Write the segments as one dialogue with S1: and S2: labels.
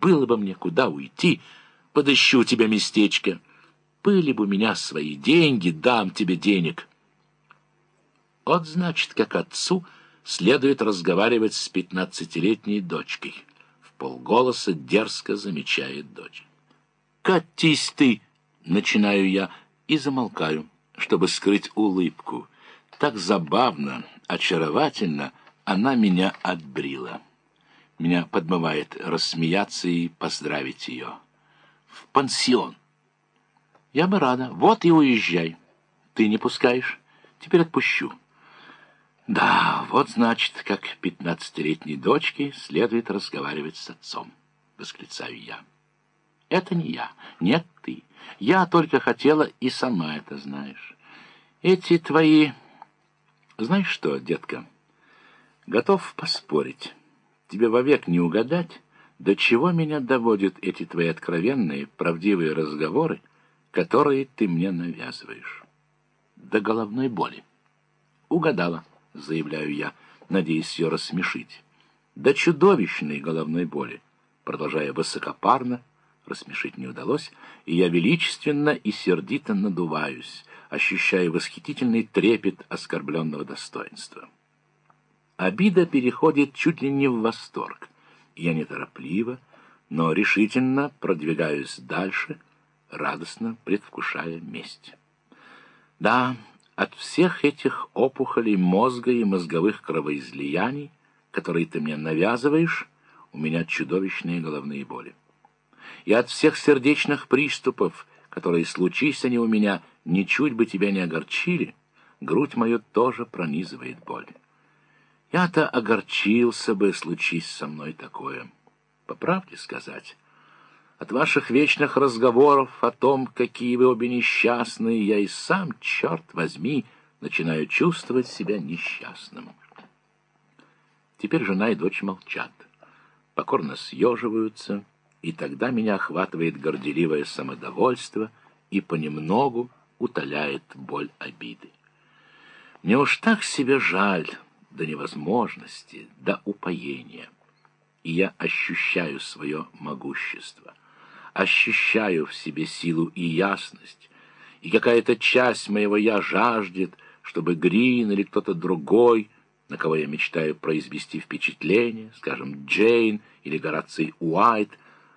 S1: Было бы мне куда уйти, подыщу тебе местечко. Были бы у меня свои деньги, дам тебе денег. Вот, значит, как отцу следует разговаривать с пятнадцатилетней дочкой. В полголоса дерзко замечает дочь. «Катись ты!» — начинаю я и замолкаю, чтобы скрыть улыбку. Так забавно, очаровательно она меня отбрила. Меня подмывает рассмеяться и поздравить ее. В пансион. Я бы рада. Вот и уезжай. Ты не пускаешь? Теперь отпущу. Да, вот значит, как пятнадцатилетней дочке следует разговаривать с отцом, восклицаю я. Это не я, нет ты. Я только хотела и сама это знаешь. Эти твои... Знаешь что, детка, готов поспорить. Тебе вовек не угадать, до чего меня доводят эти твои откровенные, правдивые разговоры, которые ты мне навязываешь. До головной боли. Угадала заявляю я, надеясь ее рассмешить. До чудовищной головной боли, продолжая высокопарно, рассмешить не удалось, и я величественно и сердито надуваюсь, ощущая восхитительный трепет оскорбленного достоинства. Обида переходит чуть ли не в восторг. Я неторопливо, но решительно продвигаюсь дальше, радостно предвкушая месть. Да, от всех этих опухолей мозга и мозговых кровоизлияний, которые ты мне навязываешь, у меня чудовищные головные боли. И от всех сердечных приступов, которые, случись они у меня, ничуть бы тебя не огорчили, грудь мою тоже пронизывает боль. Я-то огорчился бы, случись со мной такое. По правде сказать, от ваших вечных разговоров о том, какие вы обе несчастные, я и сам, черт возьми, начинаю чувствовать себя несчастным. Теперь жена и дочь молчат, покорно съеживаются, и тогда меня охватывает горделивое самодовольство и понемногу утоляет боль обиды. Мне уж так себе жаль до невозможности, до упоения, и я ощущаю свое могущество. Ощущаю в себе силу и ясность, и какая-то часть моего «я» жаждет, чтобы Грин или кто-то другой, на кого я мечтаю произвести впечатление, скажем, Джейн или Гораций Уайт,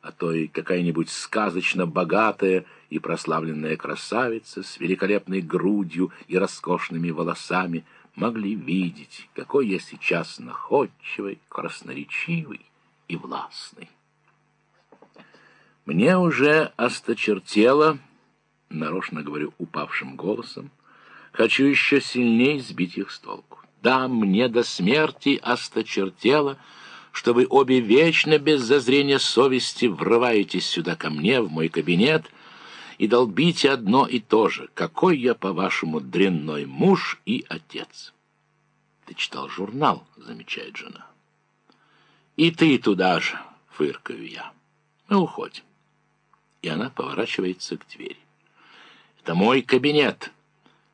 S1: а то и какая-нибудь сказочно богатая и прославленная красавица с великолепной грудью и роскошными волосами, могли видеть, какой я сейчас находчивый, красноречивый и властный. Мне уже осточертело, нарочно говорю упавшим голосом, хочу еще сильнее сбить их с толку. Да, мне до смерти осточертело, что вы обе вечно без зазрения совести врываетесь сюда ко мне, в мой кабинет, и долбите одно и то же. Какой я, по-вашему, дрянной муж и отец? Ты читал журнал, замечает жена. И ты туда же, фыркаю я. Мы уходим и она поворачивается к двери. «Это мой кабинет!»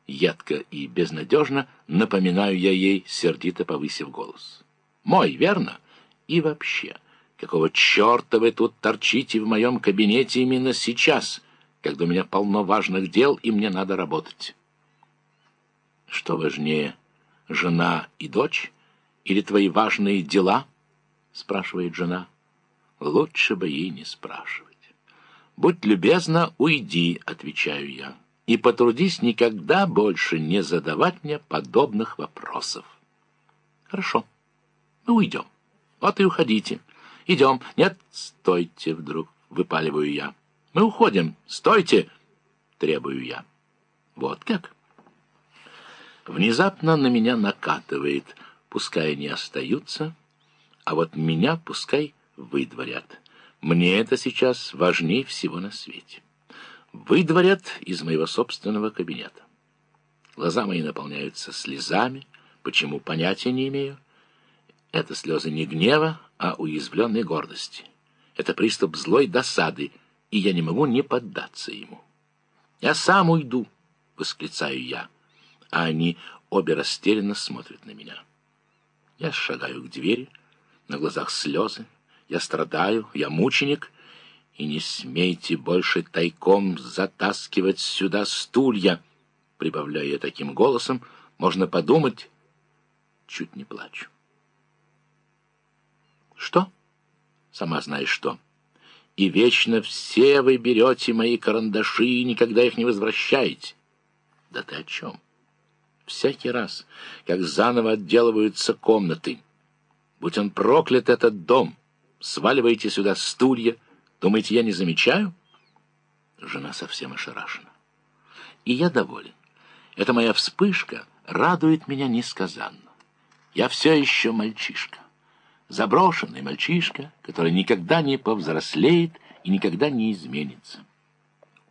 S1: Едко и безнадежно напоминаю я ей, сердито повысив голос. «Мой, верно? И вообще, какого черта вы тут торчите в моем кабинете именно сейчас, когда у меня полно важных дел и мне надо работать?» «Что важнее, жена и дочь или твои важные дела?» — спрашивает жена. «Лучше бы ей не спрашивать». «Будь любезна, уйди», — отвечаю я, «и потрудись никогда больше не задавать мне подобных вопросов». «Хорошо, мы уйдем. Вот и уходите. Идем. Нет, стойте вдруг, выпаливаю я. Мы уходим. Стойте, требую я. Вот как?» Внезапно на меня накатывает, пускай не остаются, а вот меня пускай выдворят. Мне это сейчас важнее всего на свете. Выдворят из моего собственного кабинета. Глаза мои наполняются слезами, почему понятия не имею. Это слезы не гнева, а уязвленной гордости. Это приступ злой досады, и я не могу не поддаться ему. «Я сам уйду!» — восклицаю я, а они обе растерянно смотрят на меня. Я шагаю к двери, на глазах слезы, Я страдаю, я мученик, и не смейте больше тайком затаскивать сюда стулья, прибавляя я таким голосом, можно подумать, чуть не плачу. Что? Сама знаешь что. И вечно все вы берете мои карандаши и никогда их не возвращаете. Да ты о чем? Всякий раз, как заново отделываются комнаты. Будь он проклят, этот дом. Сваливаете сюда стулья. Думаете, я не замечаю? Жена совсем ошарашена. И я доволен. Эта моя вспышка радует меня несказанно. Я все еще мальчишка. Заброшенный мальчишка, который никогда не повзрослеет и никогда не изменится.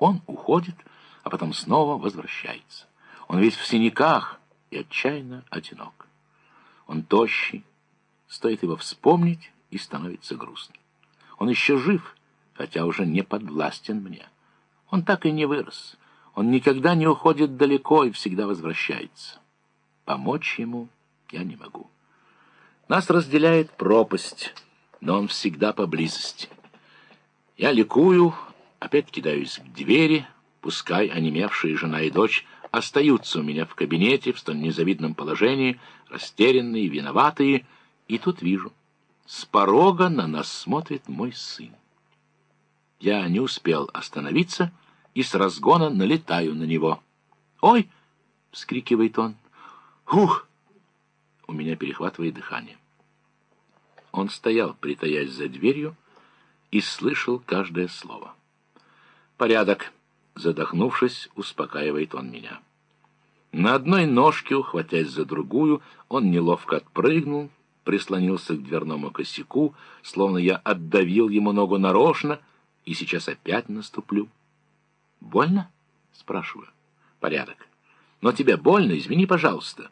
S1: Он уходит, а потом снова возвращается. Он весь в синяках и отчаянно одинок. Он тощий, стоит его вспомнить, и становится грустно. Он еще жив, хотя уже не подвластен мне. Он так и не вырос. Он никогда не уходит далеко и всегда возвращается. Помочь ему я не могу. Нас разделяет пропасть, но он всегда поблизости. Я ликую, опять кидаюсь к двери, пускай онемевшие жена и дочь остаются у меня в кабинете в столь незавидном положении, растерянные, виноватые, и тут вижу, с порога на нас смотрит мой сын. Я не успел остановиться и с разгона налетаю на него. «Ой!» — вскрикивает он. «Ух!» У меня перехватывает дыхание. Он стоял, притаясь за дверью, и слышал каждое слово. «Порядок!» Задохнувшись, успокаивает он меня. На одной ножке, ухватясь за другую, он неловко отпрыгнул, прислонился к дверному косяку, словно я отдавил ему ногу нарочно, и сейчас опять наступлю. «Больно?» — спрашиваю. «Порядок. Но тебе больно? Извини, пожалуйста».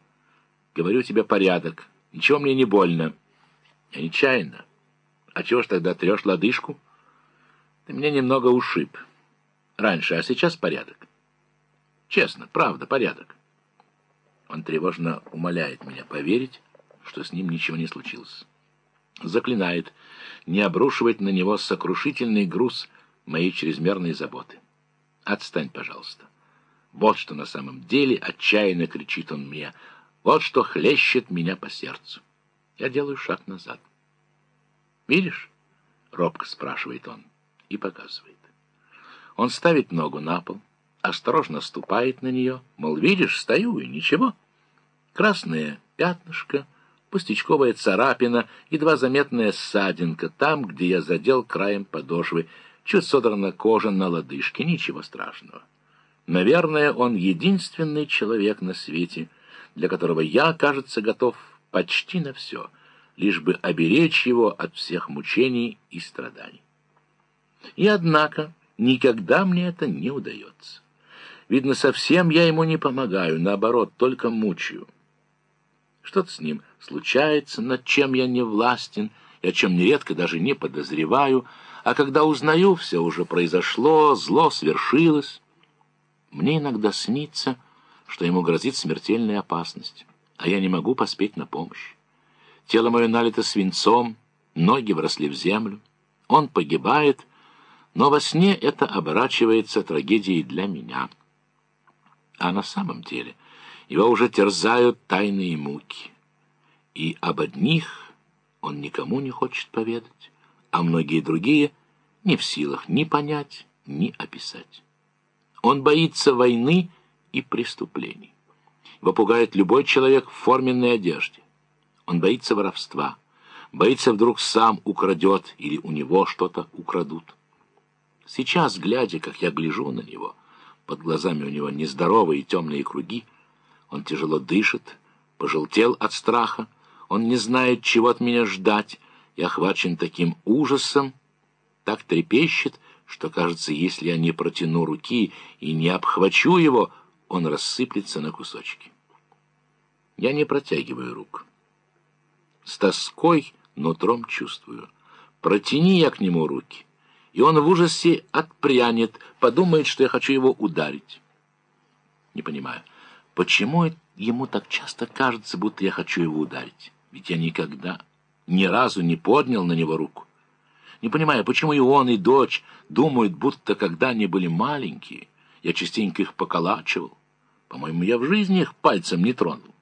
S1: «Говорю тебе порядок. Ничего мне не больно». «Я нечаянно. А чего ж тогда трешь лодыжку?» «Ты меня немного ушиб» раньше, а сейчас порядок. Честно, правда, порядок. Он тревожно умоляет меня поверить, что с ним ничего не случилось. Заклинает не обрушивать на него сокрушительный груз моей чрезмерной заботы. Отстань, пожалуйста. Вот что на самом деле отчаянно кричит он мне. Вот что хлещет меня по сердцу. Я делаю шаг назад. «Видишь?» — робко спрашивает он и показывает. Он ставит ногу на пол, осторожно ступает на нее, мол, видишь, стою и ничего. Красное пятнышко, пустячковая царапина, едва заметная ссадинка там, где я задел краем подошвы, чуть содрана кожа на лодыжке, ничего страшного. Наверное, он единственный человек на свете, для которого я, кажется, готов почти на все, лишь бы оберечь его от всех мучений и страданий. И однако... Никогда мне это не удается. Видно, совсем я ему не помогаю, наоборот, только мучаю. Что-то с ним случается, над чем я не властен, и о чем нередко даже не подозреваю, а когда узнаю, все уже произошло, зло свершилось. Мне иногда снится, что ему грозит смертельная опасность, а я не могу поспеть на помощь. Тело мое налито свинцом, ноги вросли в землю. Он погибает, но во сне это оборачивается трагедией для меня. А на самом деле его уже терзают тайные муки. И об одних он никому не хочет поведать, а многие другие не в силах ни понять, ни описать. Он боится войны и преступлений. Его пугает любой человек в форменной одежде. Он боится воровства, боится вдруг сам украдет или у него что-то украдут. Сейчас, глядя, как я гляжу на него, под глазами у него нездоровые темные круги, он тяжело дышит, пожелтел от страха, он не знает, чего от меня ждать, и охвачен таким ужасом, так трепещет, что, кажется, если я не протяну руки и не обхвачу его, он рассыплется на кусочки. Я не протягиваю рук. С тоской нутром чувствую. Протяни я к нему руки — и он в ужасе отпрянет, подумает, что я хочу его ударить. Не понимаю, почему ему так часто кажется, будто я хочу его ударить? Ведь я никогда, ни разу не поднял на него руку. не понимая, почему и он, и дочь думают, будто когда они были маленькие, я частенько их поколачивал. По-моему, я в жизни их пальцем не тронул.